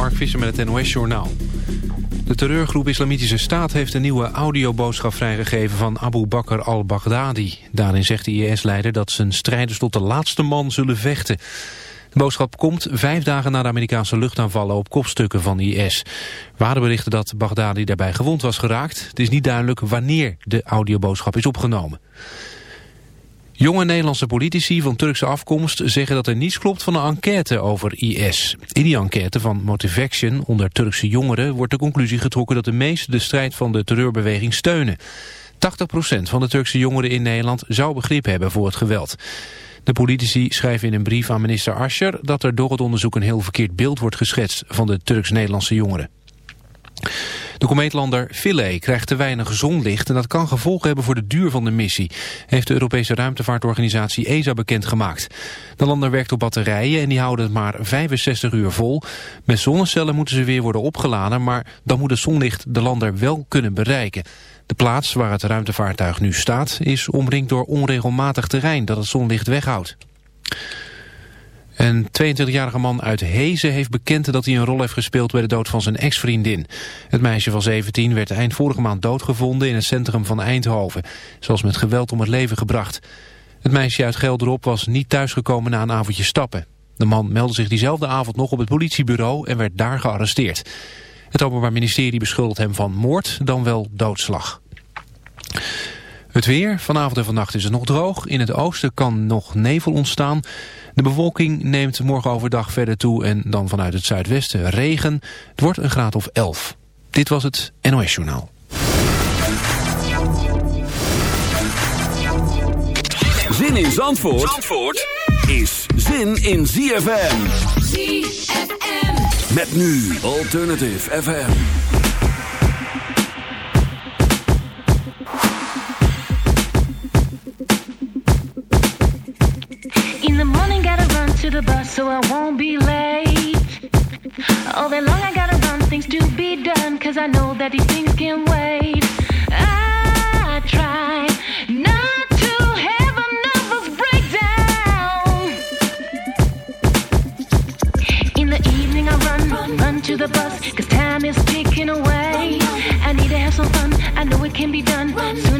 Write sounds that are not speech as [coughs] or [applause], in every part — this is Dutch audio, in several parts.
Mark Visser met het NOS-journaal. De terreurgroep Islamitische Staat heeft een nieuwe audioboodschap vrijgegeven van Abu Bakr al-Baghdadi. Daarin zegt de IS-leider dat zijn strijders tot de laatste man zullen vechten. De boodschap komt vijf dagen na de Amerikaanse luchtaanvallen op kopstukken van IS. Waren berichten dat Baghdadi daarbij gewond was geraakt. Het is niet duidelijk wanneer de audioboodschap is opgenomen. Jonge Nederlandse politici van Turkse afkomst zeggen dat er niets klopt van een enquête over IS. In die enquête van Motivaction onder Turkse jongeren wordt de conclusie getrokken dat de meesten de strijd van de terreurbeweging steunen. 80% van de Turkse jongeren in Nederland zou begrip hebben voor het geweld. De politici schrijven in een brief aan minister Ascher dat er door het onderzoek een heel verkeerd beeld wordt geschetst van de Turks-Nederlandse jongeren. De komeetlander Philae krijgt te weinig zonlicht en dat kan gevolgen hebben voor de duur van de missie, heeft de Europese ruimtevaartorganisatie ESA bekendgemaakt. De lander werkt op batterijen en die houden het maar 65 uur vol. Met zonnecellen moeten ze weer worden opgeladen, maar dan moet het zonlicht de lander wel kunnen bereiken. De plaats waar het ruimtevaartuig nu staat is omringd door onregelmatig terrein dat het zonlicht weghoudt. Een 22-jarige man uit Hezen heeft bekend dat hij een rol heeft gespeeld bij de dood van zijn ex-vriendin. Het meisje van 17 werd eind vorige maand doodgevonden in het centrum van Eindhoven. Zoals met geweld om het leven gebracht. Het meisje uit Gelderop was niet thuisgekomen na een avondje stappen. De man meldde zich diezelfde avond nog op het politiebureau en werd daar gearresteerd. Het Openbaar Ministerie beschuldigt hem van moord dan wel doodslag. Het weer, vanavond en vannacht is het nog droog. In het oosten kan nog nevel ontstaan. De bewolking neemt morgen overdag verder toe en dan vanuit het zuidwesten regen. Het wordt een graad of 11. Dit was het NOS Journaal. Zin in Zandvoort, Zandvoort is zin in ZFM. ZFM. Met nu Alternative FM. All day long I gotta run things to be done, cause I know that these things can wait. I try not to have a nervous breakdown. In the evening I run, run, run to the bus, cause time is ticking away. I need to have some fun, I know it can be done, soon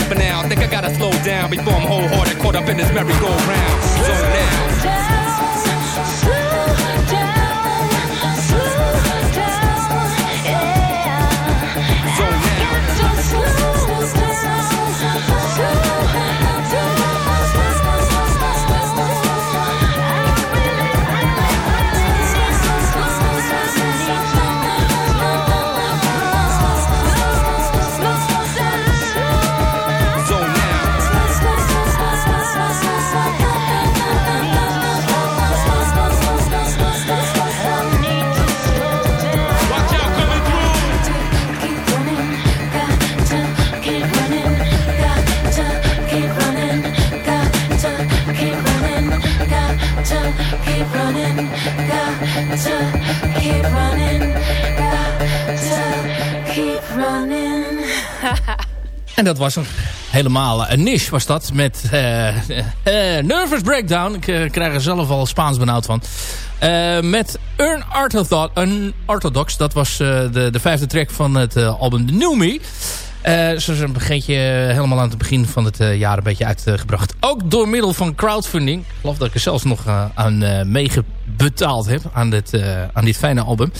for now. Think I gotta slow down before I'm wholehearted, caught up in this merry-go-round. So now. [laughs] En dat was een Helemaal eh, een niche was dat. Met eh, eh, Nervous Breakdown. Ik krijg er zelf al Spaans benauwd van. met een Orthodox, Dat was de, de vijfde track van het album The New Me. Uh, is een beetje helemaal aan het begin van het uh, jaar een beetje uitgebracht. Ook door middel van crowdfunding. Ik geloof dat ik er zelfs nog aan meegebetaald heb aan dit, aan dit fijne album.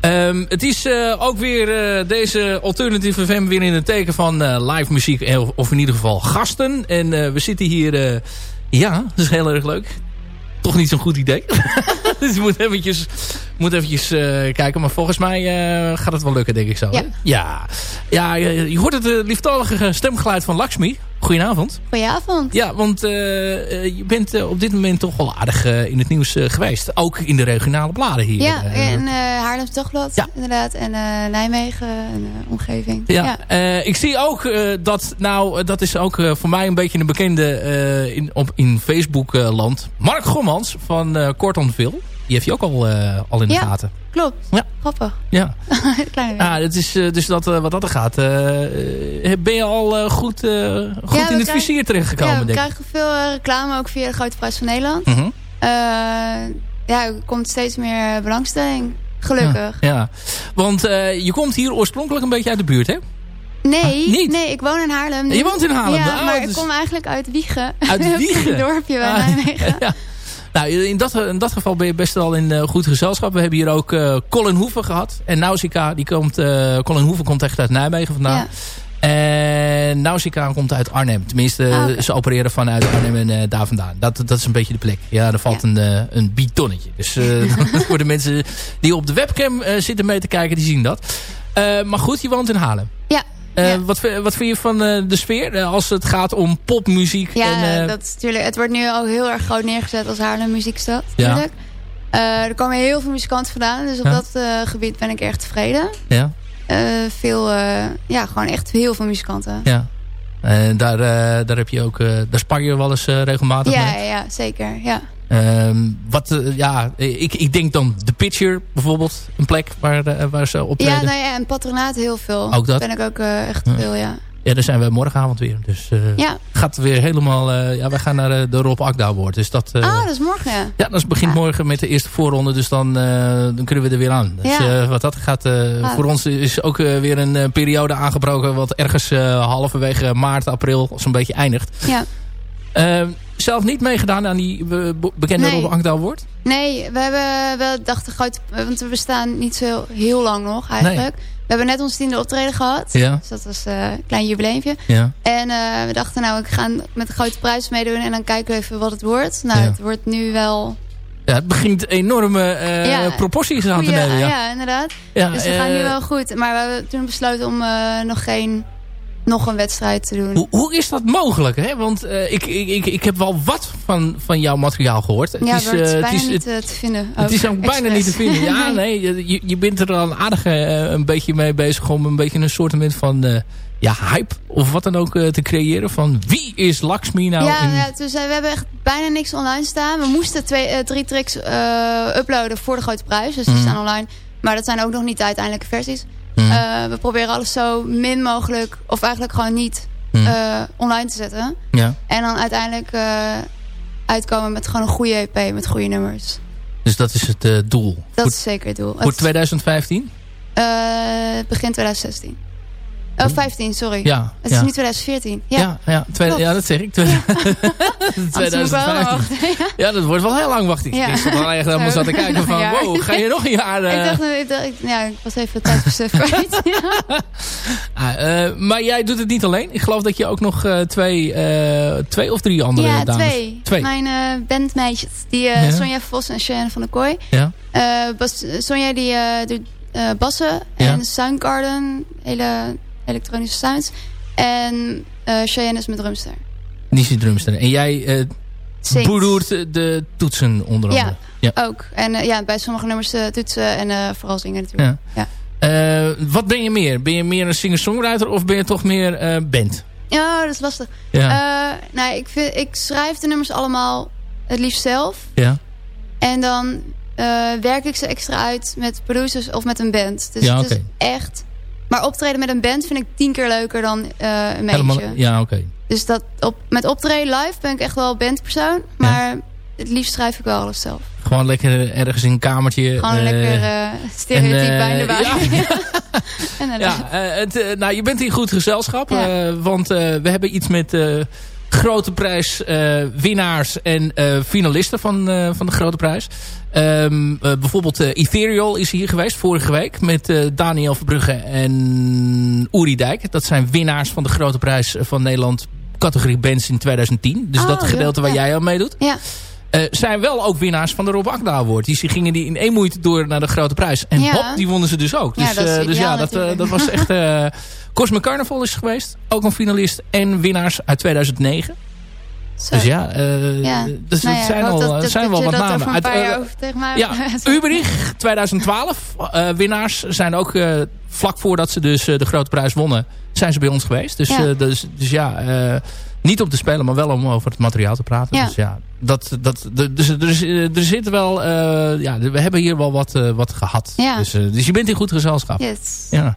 Um, het is ook weer deze Alternative FM weer in het teken van live muziek. Of in ieder geval gasten. En we zitten hier... ja, dat is heel erg leuk toch niet zo'n goed idee. [laughs] dus je moet eventjes, moet eventjes uh, kijken. Maar volgens mij uh, gaat het wel lukken, denk ik zo. Ja. Ja, ja je, hoort het uh, lieftallige stemgeluid van Lakshmi. Goedenavond. Goedenavond. Ja, want je bent op dit moment toch wel aardig in het nieuws geweest. Ook in de regionale bladen hier. Ja, in Haarlems Dagblad ja. inderdaad. En Nijmegen en omgeving. Ja, ja. ik zie ook dat, nou, dat is ook voor mij een beetje een bekende in, op, in Facebook land. Mark Gommans van uh, Korton Vil. Die heeft je ook al, uh, al in de ja, gaten. klopt. Ja. Grappig. Ja. [laughs] Kleine ah, dat is, uh, dus dat, uh, wat dat er gaat. ben je al goed, goed ja, in het vizier terechtgekomen? Ja, we denk krijgen veel reclame ook via de Grote Prijs van Nederland. Mm -hmm. ja, er komt steeds meer belangstelling. Gelukkig. Ja, ja. want je komt hier oorspronkelijk een beetje uit de buurt, hè? Nee, ah, niet? nee, ik woon in Haarlem. Je woont in Haarlem? Ja, oh, maar dus... ik kom eigenlijk uit Wiegen. Uit [laughs] Wiegen? een dorpje bij ah, Nijmegen. [laughs] Ja. Nou, in dat, in dat geval ben je best wel in uh, goed gezelschap. We hebben hier ook uh, Colin Hoeven gehad. En Nausicaa, die komt, uh, Colin Hoeven komt echt uit Nijmegen vandaan. Ja. En Nausicaa komt uit Arnhem. Tenminste, Ah, ze opereren vanuit Arnhem en daar vandaan. Dat, dat is een beetje de plek. Ja, er valt Ja. een, een bitonnetje. Dus [laughs] [laughs] voor de mensen die op de webcam zitten mee te kijken, die zien dat. maar goed, je woont in Haarlem. Uh, Ja. wat, wat vind je van uh, de sfeer uh, als het gaat om popmuziek? Ja, en, dat is natuurlijk, het wordt nu al heel erg groot neergezet als Haarlem muziekstad. Ja. natuurlijk. Eh, er komen heel veel muzikanten vandaan. Dus op Ja. dat eh, gebied ben ik erg tevreden. ja, Eh, veel, eh, ja, gewoon echt heel veel muzikanten. ja. En daar, eh, daar heb je ook, eh, daar spar je wel eens eh, regelmatig Ja, mee. ja, ja, zeker. Ja. Ehm, wat, eh, ja, ik, ik denk dan de Pitcher bijvoorbeeld, een plek waar, eh, waar ze optreden. Ja, nou ja, en patronaat heel veel. Ook dat? Ben ik ook eh, echt Ja. veel, ja. Ja, daar zijn we morgenavond weer. Dus Ja. gaat weer helemaal, ja, wij gaan naar de Rob Akda Award. Dus dat, ah, dat is morgen, ja. ja, dat begint Ja. morgen met de eerste voorronde. Dus dan, dan kunnen we er weer aan. Dus Ja. wat dat gaat, Ah. voor ons is ook weer een periode aangebroken. Wat ergens halverwege maart, april zo'n beetje eindigt. ja. Ehm, zelf niet meegedaan aan die eh, be- bekende Nee. Rob Akda Award? Nee, we hebben wel dacht grote... Want we bestaan niet zo heel, heel lang nog, eigenlijk. We hebben net ons tiende optreden gehad. Ja. Dus dat was eh, een klein jubileumpje. Ja. En eh, we dachten, nou, we gaan met de grote prijs meedoen. En dan kijken we even wat het wordt. Nou, Ja. het wordt nu wel... ja, het begint enorme Ja. proporties aan te nemen. Ja. ja, inderdaad. Ja, Dus we gaan nu wel goed. Maar we hebben toen besloten om nog geen... Nog een wedstrijd te doen. Hoe, hoe is dat mogelijk? Hè? Want eh, ik, ik, ik, ik heb wel wat van, van jouw materiaal gehoord. Het ja, is, het is eh, bijna het is, niet het, eh, te vinden. het is ook bijna niet te vinden. Ja, [laughs] nee. nee, je, je bent er al aardig een beetje mee bezig om een beetje een soort van ja, hype of wat dan ook te creëren. Van wie is Lakshmi nou? ja, in- ja, dus we hebben echt bijna niks online staan. We moesten twee, drie tracks eh, uploaden voor de grote prijs. Dus die Mhm. staan online. Maar dat zijn ook nog niet de uiteindelijke versies. Mhm. Eh, we proberen alles zo min mogelijk, of eigenlijk gewoon niet, Mhm. eh, online te zetten. ja. En dan uiteindelijk eh, uitkomen met gewoon een goede EP met goede nummers. Dus dat is het doel. Dat voor, is zeker het doel. voor Het, 2015? eh, begin 2016. Oh, 15, sorry. Ja. Het ja. is nu 2014. Ja, Ja, ja, twee- Klopt. ja, dat zeg ik. [laughs] Anders moet ik wel 2015. wachten. [laughs] Ja. Ja, dat wordt wel heel lang wacht ik. Ja. Ik zat al echt helemaal zat te kijken van, Ja. wow, ga je nog een jaar... [laughs] eh, Ik dacht, ik, dacht, ik- ja, ik was even het tijdsbesef kwijt. Ja. ah, eh, maar jij doet het niet alleen. Ik geloof dat je ook nog eh, twee, twee of drie andere Ja, dames... twee. Twee. Mijn bandmeisjes. Die, Ja. Sonja Vos en Cheyenne van der Kooi. Ja? Bas, Sonja die doet bassen. Ja. En Soundgarden. Hele elektronische sounds. En eh Cheyenne is mijn drumster. Nisje Drumster. En jij eh Zingt. boeroert de toetsen onder Ja. andere. Ja. Ook. En eh, ja, bij sommige nummers toetsen en vooral zingen natuurlijk. Ja. Ja. Wat ben je meer? Ben je meer een singer-songwriter of ben je toch meer band? Ja, dat is lastig. Ja. Nou, ik, vind, ik schrijf de nummers allemaal het liefst zelf. ja. En dan werk ik ze extra uit met producers of met een band. Dus Ja, het is oké. echt Maar optreden met een band vind ik tien keer leuker dan uh, een Helemaal, Ja, oké. Dus dat op, met optreden live ben ik echt wel bandpersoon. Maar het liefst schrijf ik wel alles zelf. Gewoon lekker ergens in een kamertje. Gewoon uh, lekker uh, stereotyp bij de Ja, [laughs] ja het, nou, je bent in goed gezelschap. want we hebben iets met grote prijs winnaars en finalisten van, van de grote prijs. Um, bijvoorbeeld Ethereal is hier geweest vorige week met Daniel Verbrugge en Uri Dijk. Dat zijn winnaars van de grote prijs van Nederland categorie bands in 2010. Dus oh, dat gedeelte waar jij aan meedoet. Ja. Uh, zijn wel ook winnaars van de Rob Akda Award. Die gingen die in één moeite door naar de grote prijs. En hop, die wonnen ze dus ook. Dus ja, dat, uh, dus ja, dat, uh, dat was echt... [laughs] Cosmic Carnival is geweest. Ook een finalist. En winnaars uit 2009. Zo. Dus ja, ja. Dus nou het zijn, al, dat, zijn wel wat namen. Uit, ja, [laughs] Uberich 2012. winnaars zijn ook vlak voordat ze dus de grote prijs wonnen... zijn ze bij ons geweest. Dus ja, dus, dus ja niet om te spelen, maar wel om over het materiaal te praten. Ja. Dus ja, dat, dat, dus er, er zit wel... Uh, ja, we hebben hier wel wat, uh, wat gehad. Ja. Dus, uh, dus je bent in goed gezelschap. Yes. Ja.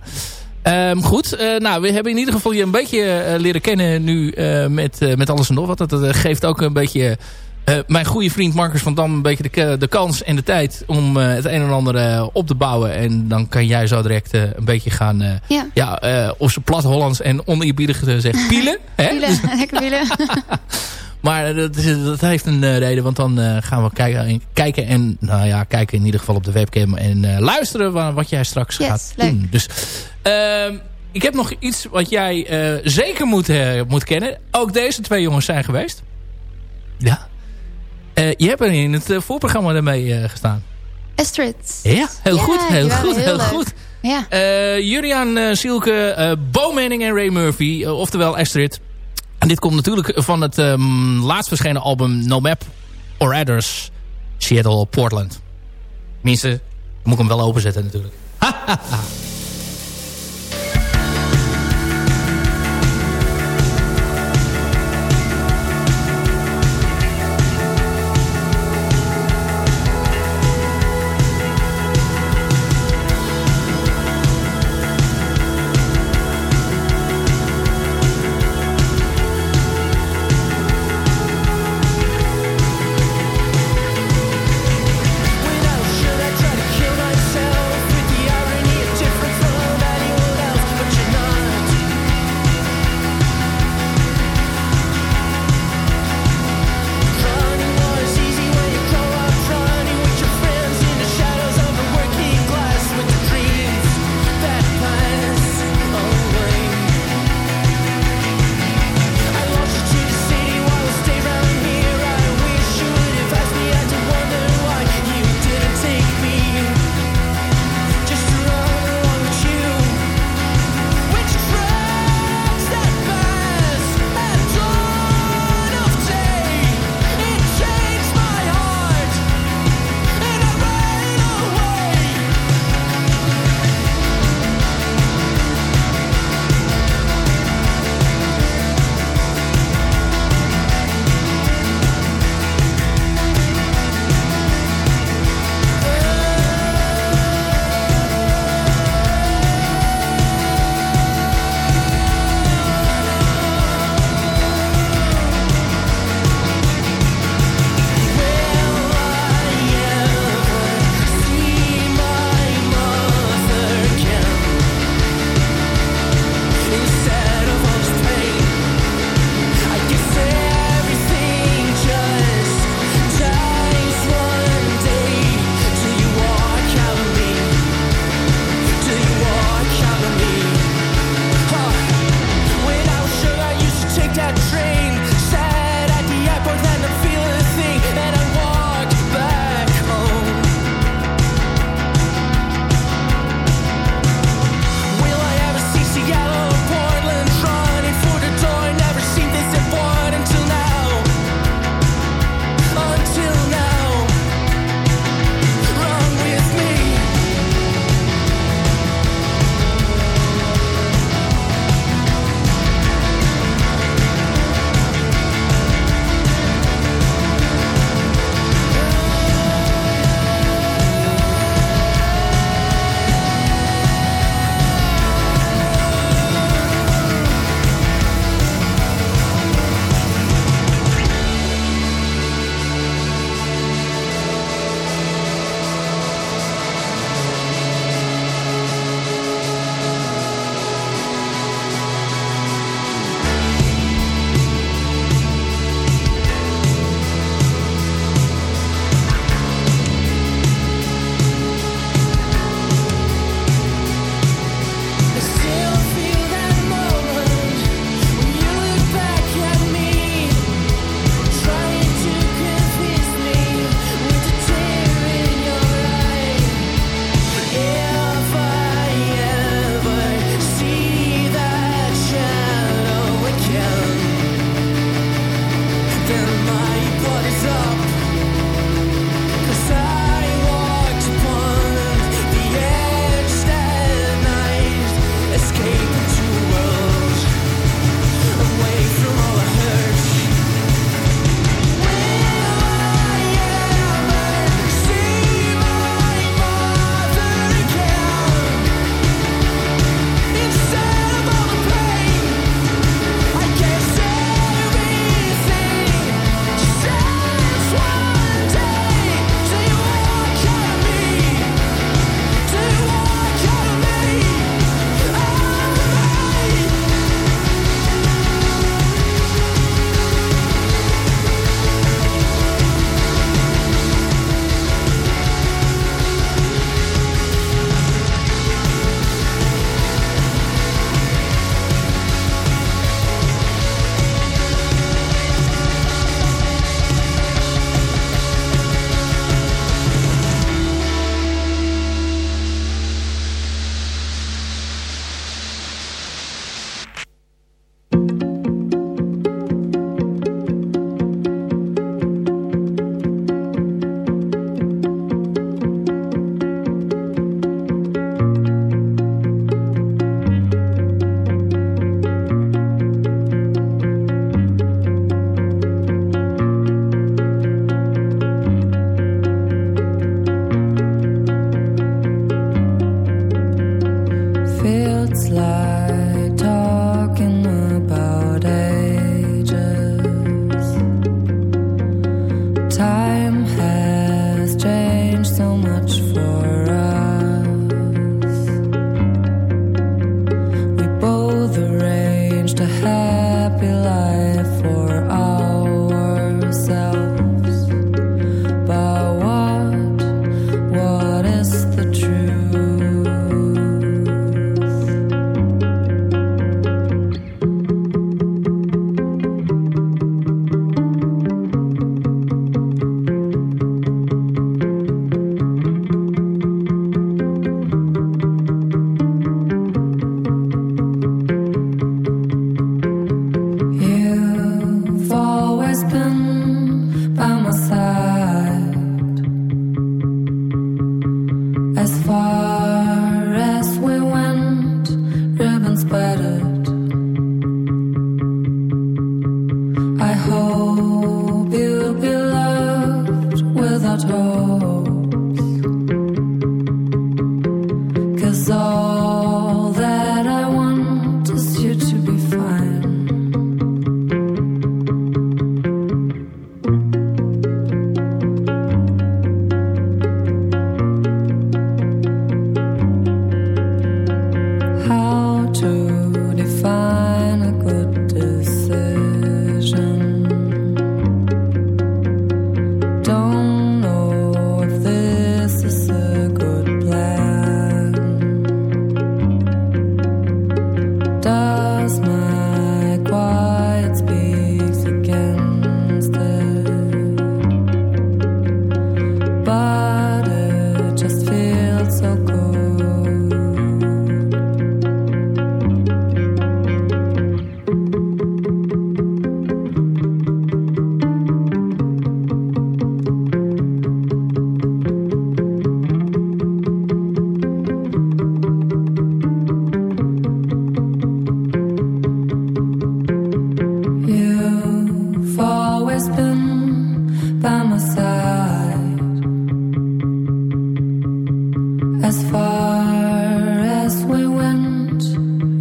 Um, goed, nou, we hebben in ieder geval je een beetje leren kennen nu met, met alles en nog wat. Dat, dat geeft ook een beetje uh, mijn goede vriend Marcus van Dam een beetje de, de kans en de tijd om uh, het een en ander uh, op te bouwen. En dan kan jij zo direct een beetje gaan, ja, ja of ze plat Hollands en oneerbiedig gezegd, [laughs] pielen. hè? Pielen, [laughs] lekker pielen. [laughs] maar dat, dat, heeft een reden, want dan gaan we kijken, kijken en, nou ja, kijken in ieder geval op de webcam en luisteren wat jij straks yes, gaat leuk. doen. Dus, ehm, ik heb nog iets wat jij zeker moet, moet kennen. Ook deze twee jongens zijn geweest. Ja. Uh, je hebt er in het uh, voorprogramma ermee uh, gestaan. Astrid. Ja, heel goed. Heel goed, heel, heel goed. Ja. Julian Sielke, Bo Manning en Ray Murphy, oftewel Astrid. En dit komt natuurlijk van het um, laatst verschenen album No Map or Adders, Seattle, Portland. Tenminste, moet ik hem wel openzetten natuurlijk. [laughs]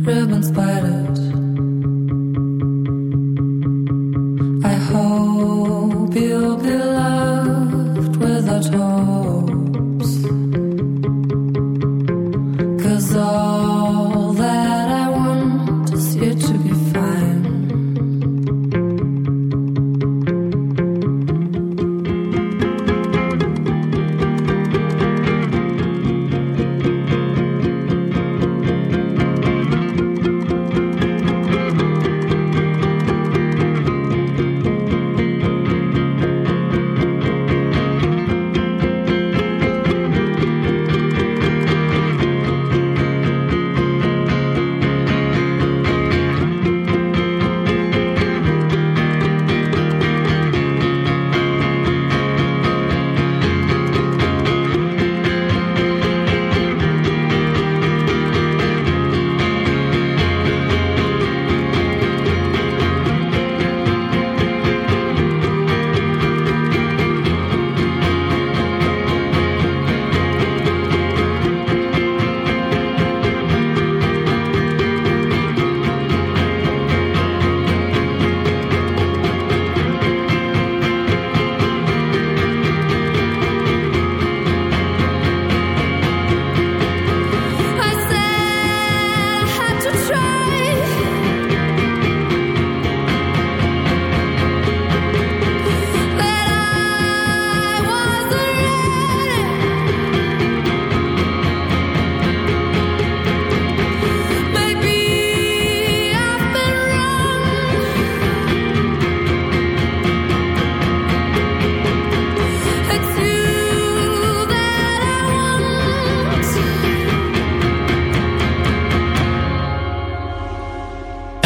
ribbon spiders.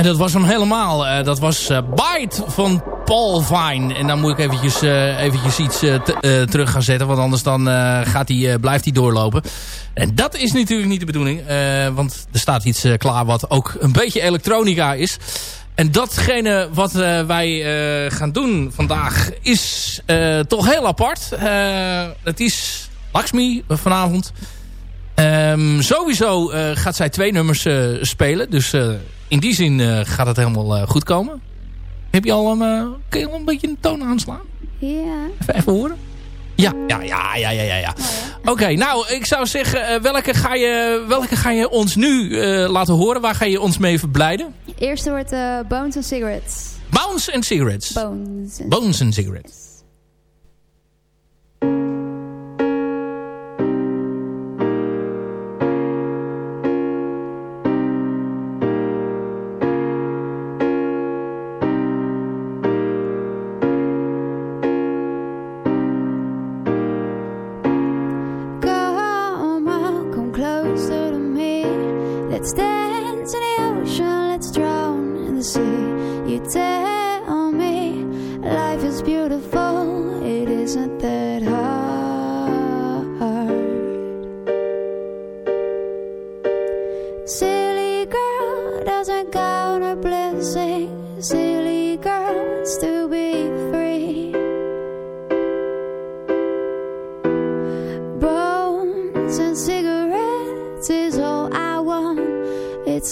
Dat was hem helemaal. Uh, dat was uh, Bite van Paul Vine. En dan moet ik eventjes, uh, eventjes iets terug gaan zetten. Want anders dan gaat blijft hij doorlopen. En dat is natuurlijk niet de bedoeling. want er staat iets klaar wat ook een beetje elektronica is. En datgene wat wij gaan doen vandaag is toch heel apart. het is Lakshmi vanavond. Um, sowieso gaat zij twee nummers spelen. Dus in die zin uh, gaat het helemaal uh, goed komen. Heb je al een, uh, kun je al een beetje een toon aanslaan? Ja. Even, even horen? Ja, ja, ja, ja, ja, ja. Oh, Oké, nou, ik zou zeggen, welke, ga je, welke ga je ons nu laten horen? Waar ga je ons mee verblijden? Eerste wordt Bones and Cigarettes. Bones and Cigarettes. Bones. And Bones and Cigarettes.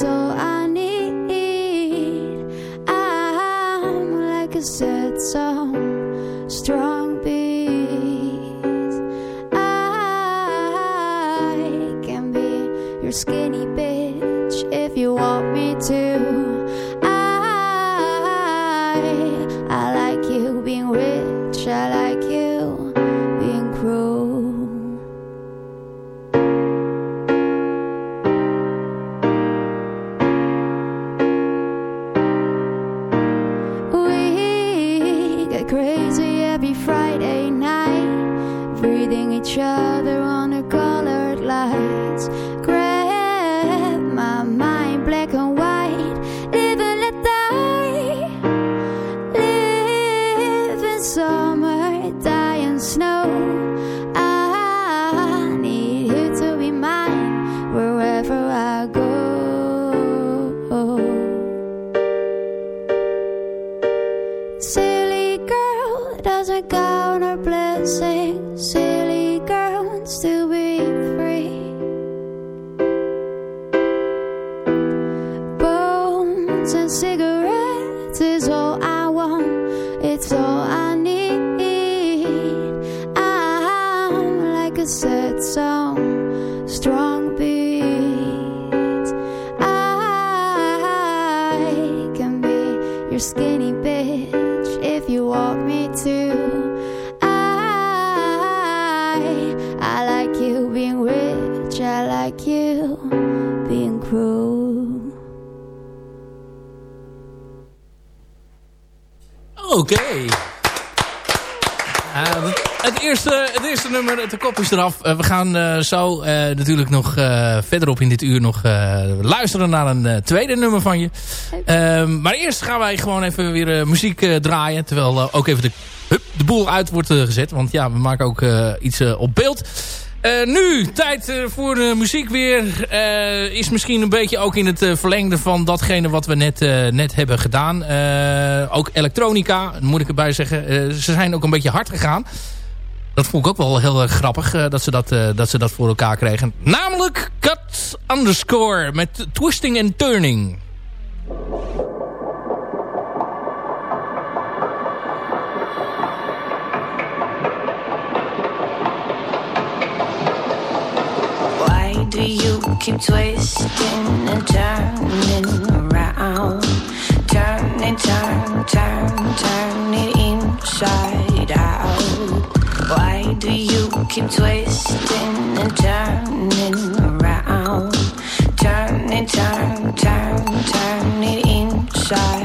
all I need. I'm like a set song, strong beat. I can be your skinny bitch if you want me to. De kop is eraf. Uh, we gaan uh, zo uh, natuurlijk nog verderop in dit uur nog luisteren naar een tweede nummer van je. Ehm, maar eerst gaan wij gewoon even weer muziek draaien. Terwijl ook even de, hup, de boel uit wordt gezet. Want ja, we maken ook iets op beeld. Nu, tijd voor de muziek weer. is misschien een beetje ook in het verlengde van datgene wat we net, net hebben gedaan. ook elektronica, moet ik erbij zeggen. ze zijn ook een beetje hard gegaan. Dat vond ik ook wel heel grappig dat, ze dat, dat ze dat voor elkaar kregen. Namelijk Cut Underscore met Twisting and Turning. Do you keep twisting and turning around? Turning, turn, turn, turn it inside out. Why do you keep twisting and turning around? Turning, turn, turn, turn it inside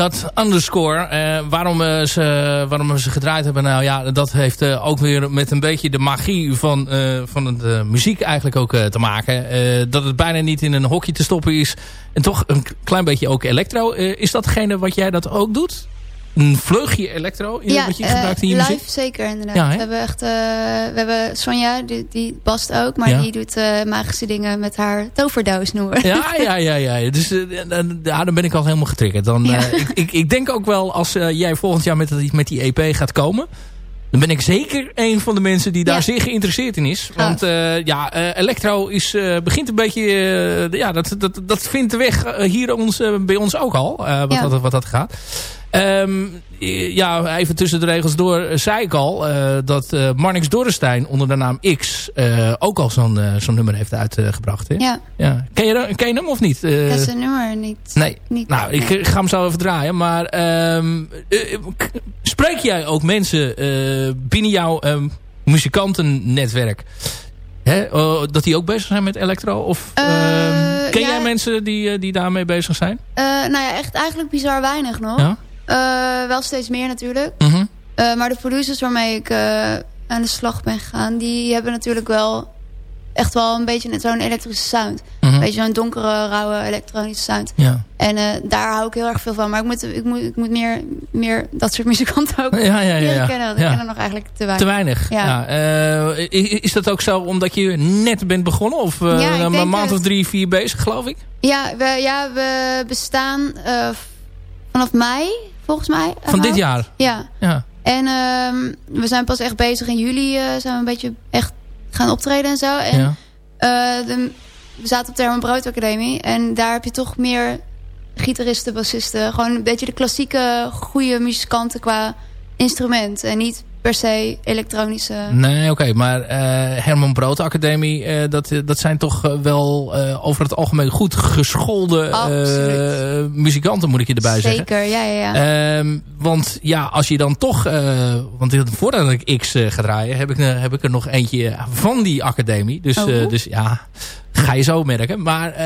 cut underscore. Uh, waarom, uh, ze, waarom ze gedraaid hebben, nou ja, dat heeft uh, ook weer met een beetje de magie van, van de muziek eigenlijk ook te maken. dat het bijna niet in een hokje te stoppen is. En toch een klein beetje ook electro. is datgene wat jij dat ook doet? Een vleugje elektro in ja, wat je gebruikt in je live muziek? zeker inderdaad. we hebben echt, uh, we hebben Sonja, die, die bast ook, maar die doet uh, magische dingen met haar toverdoos noemen. Ja, [laughs] ja, ja, ja. Dus uh, dan ben ik al helemaal getriggerd. Dan, ik, ik, ik, denk ook wel als jij volgend jaar met, met die EP gaat komen, dan ben ik zeker een van de mensen die daar ja. zeer geïnteresseerd in is. Want uh, ja, uh, Electro is, uh, begint een beetje... ja, dat, dat, dat vindt de weg hier ons, bij ons ook al. wat, ja. wat, wat dat gaat. Um, ja, even tussen de regels door zei ik al uh, dat uh, Marnix Dorrestein onder de naam X uh, ook al zo'n zo'n nummer heeft uitgebracht. Hè? Ja. ja. Ken, je, ken je hem of niet? dat is een nummer niet. Nee. niet nou, ik ga hem zo even draaien. Maar um, spreek jij ook mensen binnen jouw um, muzikantennetwerk? Hè, uh, dat die ook bezig zijn met elektro? Of ken ja, jij mensen die, die daarmee bezig zijn? Uh, nou ja, echt eigenlijk bizar weinig nog. Ja? Uh, wel steeds meer natuurlijk. Mm -hmm. uh, maar de producers waarmee ik uh, aan de slag ben gegaan... die hebben natuurlijk wel echt wel een beetje zo'n elektrische sound. Mm -hmm. Een beetje zo'n donkere, rauwe elektronische sound. Ja. En daar hou ik heel erg veel van. Maar ik moet, ik moet, ik moet meer, meer dat soort muzikanten ook ja, ja, ja, ja. kennen. Want ik ken er nog eigenlijk te weinig. Te weinig, ja. is dat ook zo omdat je net bent begonnen? Of een maand of drie, vier bezig, geloof ik? Ja, we, ja, we bestaan vanaf mei volgens mij. Van dit jaar? Ja. ja. En um, we zijn pas echt bezig in juli. Uh, zijn we een beetje echt gaan optreden en zo. En ja. uh, de, we zaten op de Herman Brood Academie. En daar heb je toch meer gitaristen, bassisten. Gewoon een beetje de klassieke goede muzikanten qua instrument. En niet per se elektronische... Nee, oké. Okay, maar uh, Herman Brood Academie, uh, dat, dat zijn toch wel uh, over het algemeen goed geschoolde muzikanten, moet ik je erbij Zeker, zeggen. Zeker, ja, ja, ja. Um, want ja, als je dan toch... want voordat ik X ga draaien, heb ik, heb ik er nog eentje van die academie. Dus, oh. dus ja, ga je zo merken. Maar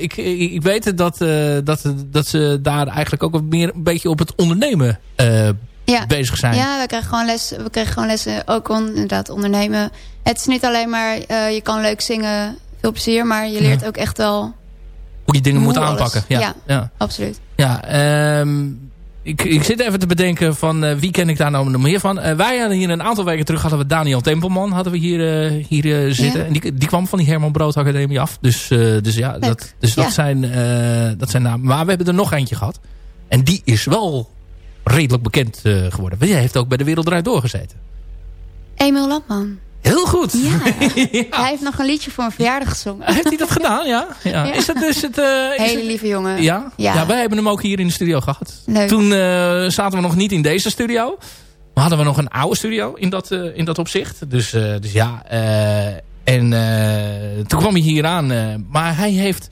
ik, ik, ik weet dat, dat, dat ze daar eigenlijk ook meer een beetje op het ondernemen ja. bezig zijn. Ja, we krijgen gewoon les. We krijgen gewoon lessen ook on, inderdaad ondernemen. Het is niet alleen maar uh, je kan leuk zingen, veel plezier, maar je leert ja. ook echt wel hoe je dingen moet aanpakken. Ja, ja, ja, absoluut. Ja, um, ik, ik zit even te bedenken van uh, wie ken ik daar nou nog meer van. Uh, wij hadden hier een aantal weken terug hadden we Daniel Tempelman hadden we hier, uh, hier zitten. En die, die kwam van die Herman Brood Academie af. Dus, dus ja, dat, dus dat, zijn, dat zijn namen. Maar we hebben er nog eentje gehad. En die is wel redelijk bekend uh, geworden. Want jij heeft ook bij de Wereld Draait doorgezeten. Emil Landman. Heel goed. Ja. [laughs] ja. Hij heeft nog een liedje voor een verjaardag gezongen. Heeft hij dat gedaan? Ja. ja. Is dat dus het... Uh, Hele het... lieve jongen. Ja? ja? Ja. wij hebben hem ook hier in de studio gehad. Leuk. Toen uh, zaten we nog niet in deze studio. Maar hadden we nog een oude studio in dat, uh, in dat opzicht. Dus, dus ja. en toen kwam hij hier aan. maar hij heeft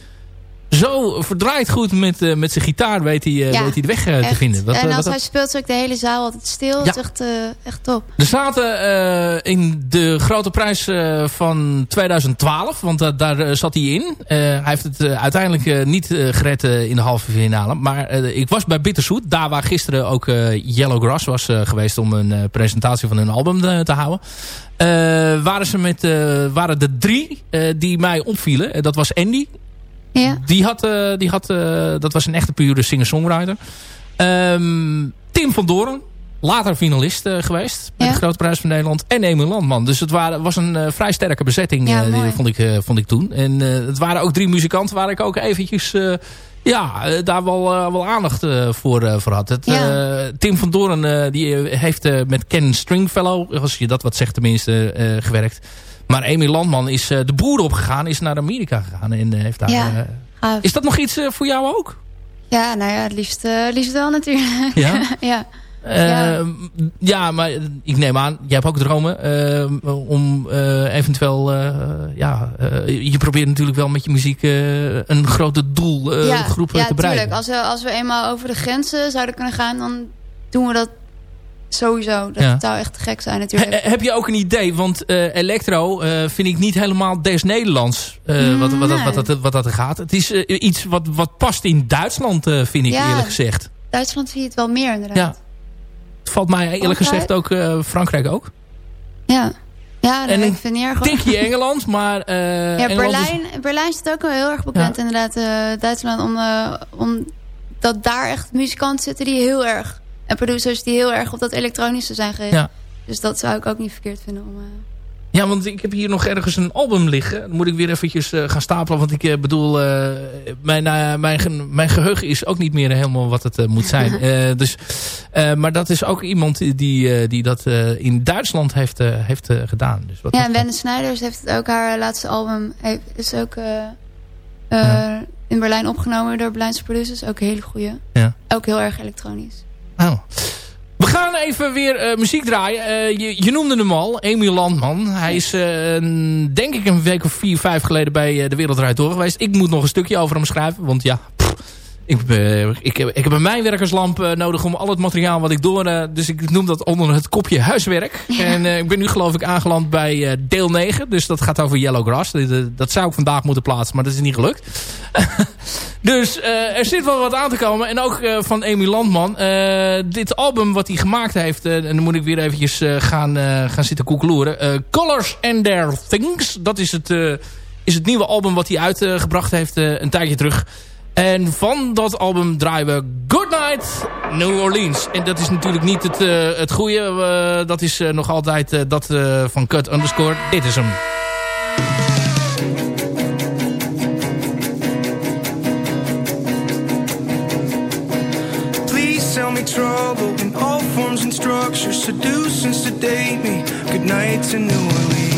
zo verdraaid goed met, uh, met zijn gitaar weet hij, uh, ja, weet hij de weg uh, te vinden. Wat, en als hij speelt is ook de hele zaal altijd stil. Ja. Het is echt, echt top. Er zaten in de grote prijs van 2012, want daar zat hij in. hij heeft het uiteindelijk niet gered in de halve finale. Maar ik was bij Bitterzoet, daar waar gisteren ook Yellow Grass was geweest om een presentatie van hun album te houden. waren, ze met, waren er drie die mij opvielen. dat was Andy, ja. Die had, uh, die had uh, dat was een echte pure singer-songwriter. Um, Tim van Doren, later finalist uh, geweest bij ja. de Grote Prijs van Nederland. En Emil Landman. Dus het waren, was een vrij sterke bezetting, ja, die, vond, ik, vond ik toen. En het waren ook drie muzikanten waar ik ook eventjes... ja, daar wel, wel aandacht voor, voor had. Het, ja. Tim van Doren die heeft met Ken Stringfellow, als je dat wat zegt tenminste, gewerkt. Maar Emil Landman is uh, de boer opgegaan, is naar Amerika gegaan. En uh, heeft daar, ja, uh, is dat nog iets voor jou ook? Ja, nou ja, het liefst, liefst wel natuurlijk. Ja? [laughs] ja. Ja. ja. maar ik neem aan, jij hebt ook dromen om eventueel, ja, je probeert natuurlijk wel met je muziek een grote doelgroep ja, te bereiken. Ja, Als we, als we eenmaal over de grenzen zouden kunnen gaan, dan doen we dat sowieso. Dat Ja. zou echt te gek zijn natuurlijk. He- heb je ook een idee? Want eh, electro eh, vind ik niet helemaal des Nederlands. eh, wat, wat, wat, wat, dat- wat dat er gaat. Het is iets wat, wat past in Duitsland, vind ik Ja. eerlijk gezegd. Duitsland zie je het wel meer inderdaad. Ja. Het valt mij eerlijk Frankrijk? gezegd ook Frankrijk ook. Ja, ja En nee, ik vind erg. Tikje [laughs] Engeland, maar Ja, Engeland is- Berlijn, Berlijn staat ook wel heel erg bekend inderdaad, Duitsland. Om, om dat daar echt muzikanten zitten die heel erg... En producers die heel erg op dat elektronische zijn gericht. Ja. Dus dat zou ik ook niet verkeerd vinden om... eh, Ja, want ik heb hier nog ergens een album liggen. Dan moet ik weer eventjes eh, gaan stapelen. Want ik eh, bedoel, mijn, mijn, mijn geheugen is ook niet meer helemaal wat het moet zijn. [laughs] Dus, maar dat is ook iemand die, die dat in Duitsland heeft, heeft gedaan. Dus wat Ja, en Wende Snijders heeft ook haar laatste album... Heeft, is ook Ja. in Berlijn opgenomen door Berlijnse producers. Ook een hele goeie. Ja. Ook heel erg elektronisch. Oh. We gaan even weer eh, muziek draaien. Eh, je, noemde hem al, Emiel Landman. Hij is eh, denk ik een week of vier, vijf geleden bij De Wereld Draait Door geweest. Ik moet nog een stukje over hem schrijven. Want ja, ik, eh, ik, heb, ik heb een mijnwerkerslamp eh, nodig om al het materiaal wat ik door... eh, dus ik noem dat onder het kopje huiswerk. En ik ben nu geloof ik aangeland bij deel 9. Dus dat gaat over Yellow Grass. Dat zou ik vandaag moeten plaatsen, maar dat is niet gelukt. [laughs] Dus er zit wel wat aan te komen. En ook van Amy Landman. Dit album wat hij gemaakt heeft. en dan moet ik weer eventjes gaan, gaan zitten koekeloeren. Eh, Colors and Their Things. Dat is het, is het nieuwe album wat hij uitgebracht heeft een tijdje terug. En van dat album draaien we Good Night New Orleans. En dat is natuurlijk niet het, eh, het goede. eh, dat is eh, nog altijd dat van Cut Underscore. Dit is hem. Please tell me trouble in all forms and structures. Seduce and sedate me. Good night to New Orleans.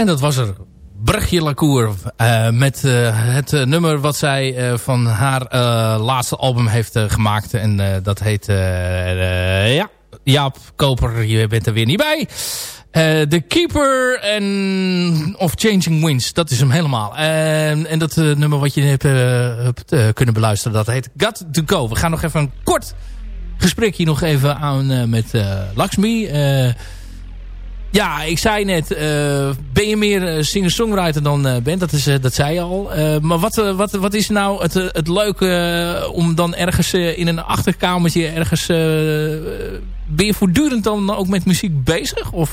En dat was er. Brechtje Lacour. Uh, met uh, het uh, nummer wat zij van haar laatste album heeft gemaakt. En dat heet... ja, Jaap Koper, je bent er weer niet bij. The Keeper en of Changing Winds. Dat is hem helemaal. en dat nummer wat je hebt, hebt kunnen beluisteren, dat heet Got To Go. We gaan nog even een kort gesprekje nog even aan met Lakshmi. Ja, ik zei net, uh, ben je meer uh, singer-songwriter dan uh, bent? Dat, is, dat zei je al. maar wat, wat, wat is nou het, het leuke om dan ergens in een achterkamertje ergens... ben je voortdurend dan ook met muziek bezig? Of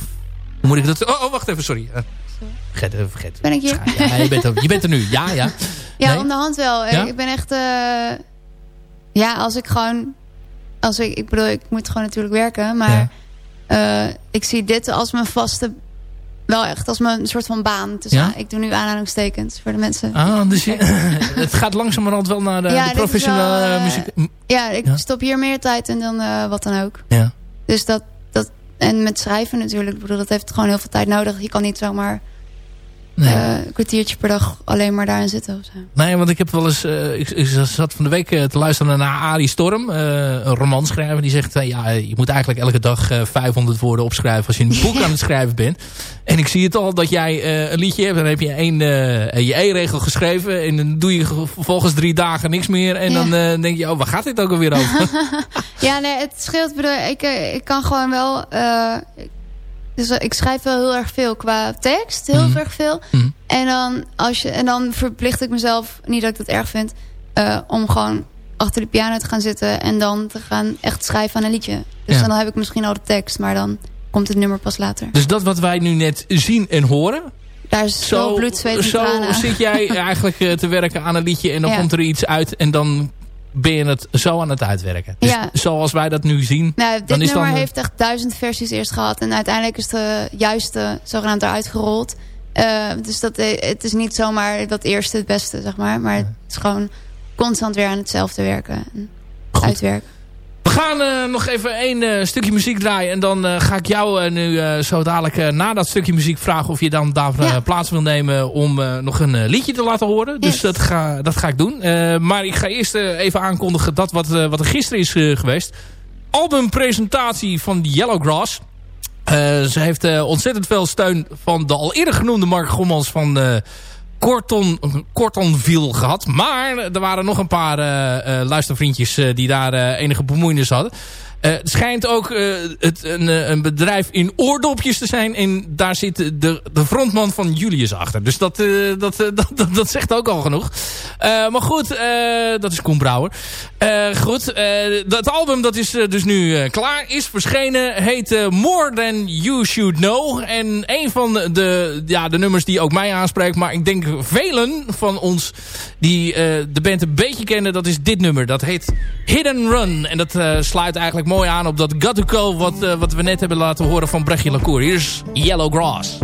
moet ik dat... Oh, oh wacht even, sorry. vergeet, vergeet. Ben ik hier? Ja, je, bent er, je bent er nu, ja, ja. [laughs] Ja, nee? om de hand wel. Ja? Ik ben echt... ja, als ik gewoon... Als ik, ik bedoel, ik moet gewoon natuurlijk werken, maar... Ja uh, ik zie dit als mijn vaste... Wel echt als mijn soort van baan. Dus ja? ik doe nu aanhalingstekens voor de mensen. Ah, dus je, [laughs] het gaat langzamerhand wel naar de, ja, de professionele wel, uh, muziek. Ja, ik ja? stop hier meer tijd in dan uh, wat dan ook. Ja. Dus dat, dat... En met schrijven natuurlijk. Ik bedoel, dat heeft gewoon heel veel tijd nodig. Je kan niet zomaar nee. uh, een kwartiertje per dag alleen maar daarin zitten. Of zo. Nee, want ik heb wel eens... Uh, ik, ik, zat van de week uh, te luisteren naar Arie Storm. een romanschrijver. Die zegt, ja, je moet eigenlijk elke dag 500 woorden opschrijven... als je een boek [laughs] aan het schrijven bent. En ik zie het al dat jij een liedje hebt. Dan heb je één, je E-regel geschreven. En dan doe je vervolgens drie dagen niks meer. En ja. dan denk je, oh, waar gaat dit ook alweer over? [laughs] ja, nee, het scheelt. Bedoel, ik, ik kan gewoon wel... Dus ik schrijf wel heel erg veel qua tekst. Heel mm. erg veel. Mm. En, dan als je, en dan verplicht ik mezelf, niet dat ik dat erg vind... Uh, om gewoon achter de piano te gaan zitten... en dan te gaan echt schrijven aan een liedje. Dus ja. dan heb ik misschien al de tekst, maar dan komt het nummer pas later. Dus dat wat wij nu net zien en horen... Daar is zo bloed, zweet en Zo zit jij [laughs] eigenlijk uh, te werken aan een liedje... en dan ja. komt er iets uit en dan ben je het zo aan het uitwerken. Dus ja. zoals wij dat nu zien. Nou, dit dan is nummer dan, heeft echt duizend versies eerst gehad. En uiteindelijk is de juiste zogenaamd eruit gerold. Uh, dus dat, eh, het is niet zomaar dat eerste het beste, zeg maar. Maar het is gewoon constant weer aan hetzelfde werken. En uitwerken. We gaan uh, nog even één uh, stukje muziek draaien. En dan uh, ga ik jou nu zo dadelijk na dat stukje muziek vragen... of je dan daar ja. plaats wil nemen om nog een liedje te laten horen. Dus dat, ga, dat ga ik doen. maar ik ga eerst even aankondigen dat wat, wat er gisteren is geweest. Albumpresentatie van Yellowgrass. ze heeft ontzettend veel steun van de al eerder genoemde Mark Gommans van Korton, Kortonville gehad. Maar er waren nog een paar uh, uh, luistervriendjes uh, die daar enige bemoeienis hadden. Uh, het schijnt ook uh, het, een, uh, een, bedrijf in oordopjes te zijn. En daar zit de, de frontman van Julius achter. Dus dat, dat, [laughs] dat, dat, dat, zegt ook al genoeg. maar goed, dat is Koen Brouwer. goed, dat album dat is dus nu klaar. Is verschenen. Heet More Than You Should Know. En een van de, ja, de nummers die ook mij aanspreekt. Maar ik denk velen van ons die de band een beetje kennen. Dat is dit nummer. Dat heet Hidden Run. En dat sluit eigenlijk mooi aan op dat Got wat, uh, wat we net hebben laten horen van Brechtje Lacour. Hier is Yellow Grass.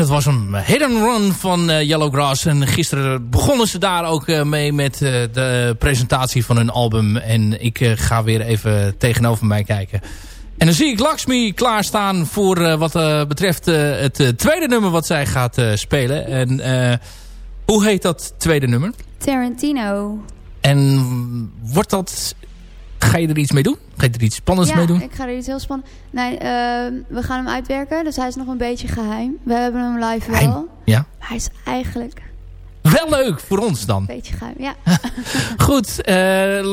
Dat was een hit and run van uh, Yellowgrass. En gisteren begonnen ze daar ook uh, mee met uh, de presentatie van hun album. En ik ga weer even tegenover mij kijken. En dan zie ik Lakshmi klaarstaan voor wat betreft het tweede nummer wat zij gaat spelen. En hoe heet dat tweede nummer? Tarantino. En wordt dat Ga je er iets mee doen? Ga je er iets spannends ja, mee doen? ik ga er iets heel spannends... Nee, uh, we gaan hem uitwerken. Dus hij is nog een beetje geheim. We hebben hem live geheim. wel. Ja. Maar hij is eigenlijk... Wel leuk voor ons dan. Beetje geheim, ja. [laughs] Goed, uh,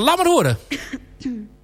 laat maar horen. [coughs]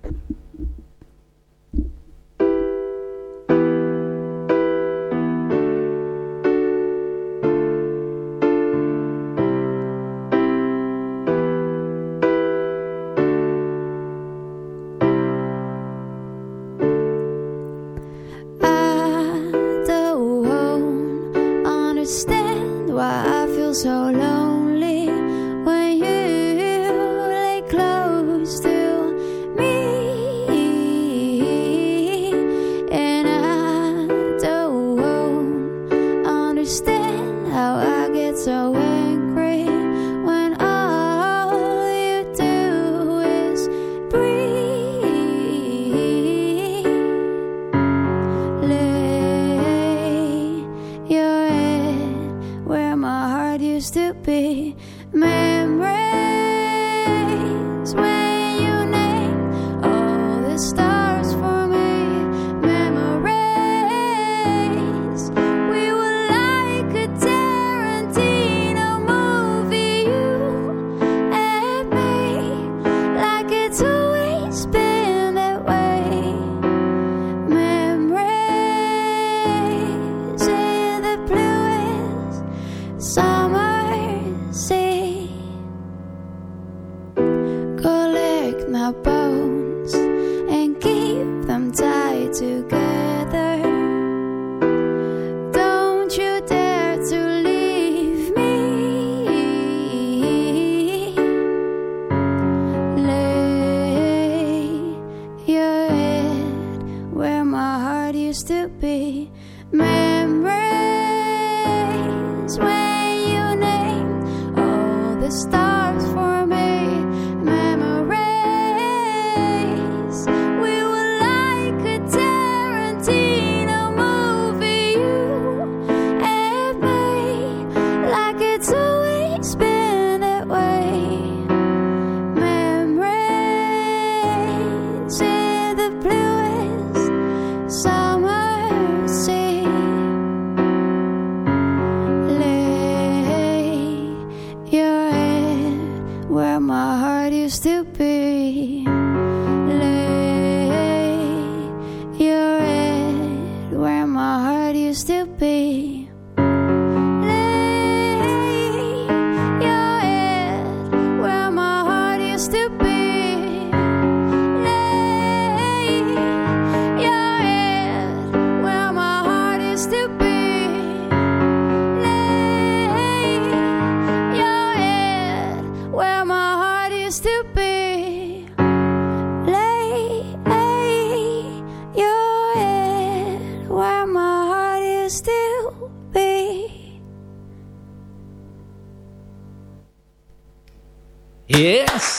Yes!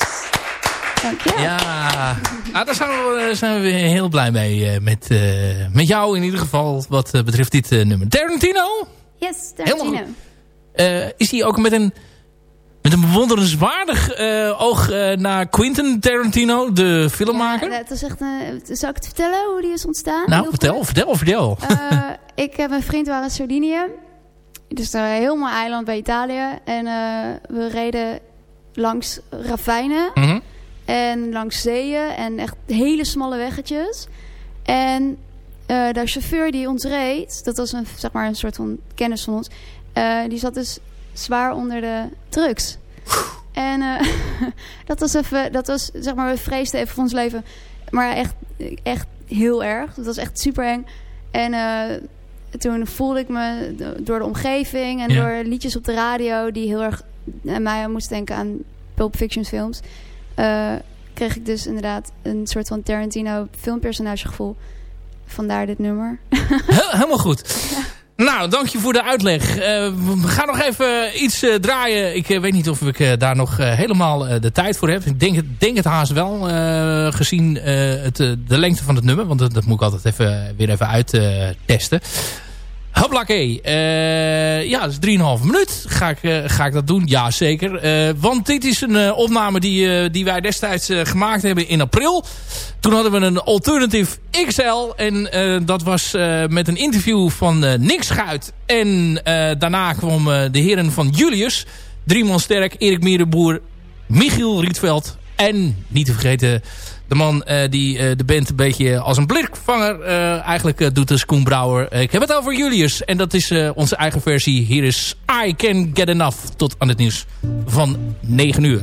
Dankjewel. Ja, ah, daar zijn we, zijn we heel blij mee. eh, met, eh, met jou in ieder geval, wat eh, betreft dit nummer. Tarantino, Yes, Tarantino. eh, is hij ook met een, met een bewonderenswaardig oog naar Quentin Tarantino, de filmmaker? Ja, het is echt zal ik het vertellen hoe die is ontstaan? nou, Heel vertel, vertel, vertel. Ik heb een vriend waar in Sardinië. Dus een helemaal eiland bij Italië. En we reden langs ravijnen Mhm. en langs zeeën en echt hele smalle weggetjes. En eh, de chauffeur die ons reed, dat was een, zeg maar een soort van kennis van ons. eh, die zat dus zwaar onder de drugs. En eh, [laughs] dat was even, dat was zeg maar, we vreesden even voor ons leven. Maar echt, echt heel erg. Dat was echt super eng. En toen voelde ik me do- door de omgeving en Ja. door liedjes op de radio die heel erg mij moest denken aan Pulp Fiction films. eh, kreeg ik dus inderdaad een soort van Tarantino filmpersonage gevoel. Vandaar dit nummer. [laughs] He- helemaal goed. Nou, dank je voor de uitleg. Uh, we gaan nog even iets uh, draaien. Ik uh, weet niet of ik daar nog helemaal de tijd voor heb. Ik denk, het, denk het haast wel, gezien het, de lengte van het nummer. Want dat, dat moet ik altijd even, weer even uittesten. Hoplakee. Uh, ja, dat is 3,5 minuut. Ga ik, uh, ga ik dat doen? Ja, zeker. Uh, want dit is een opname die, die wij destijds gemaakt hebben in april. Toen hadden we een Alternative XL. En dat was met een interview van Nick Schuit. En daarna kwam de heren van Julius. Driemaal sterk, Erik Mierenboer, Michiel Rietveld. En niet te vergeten de man uh, die uh, de band een beetje als een blikvanger uh, eigenlijk doet als Koen Brouwer. ik heb het over Julius. En dat is onze eigen versie. Hier is I Can Get Enough. Tot aan het nieuws van 9 uur.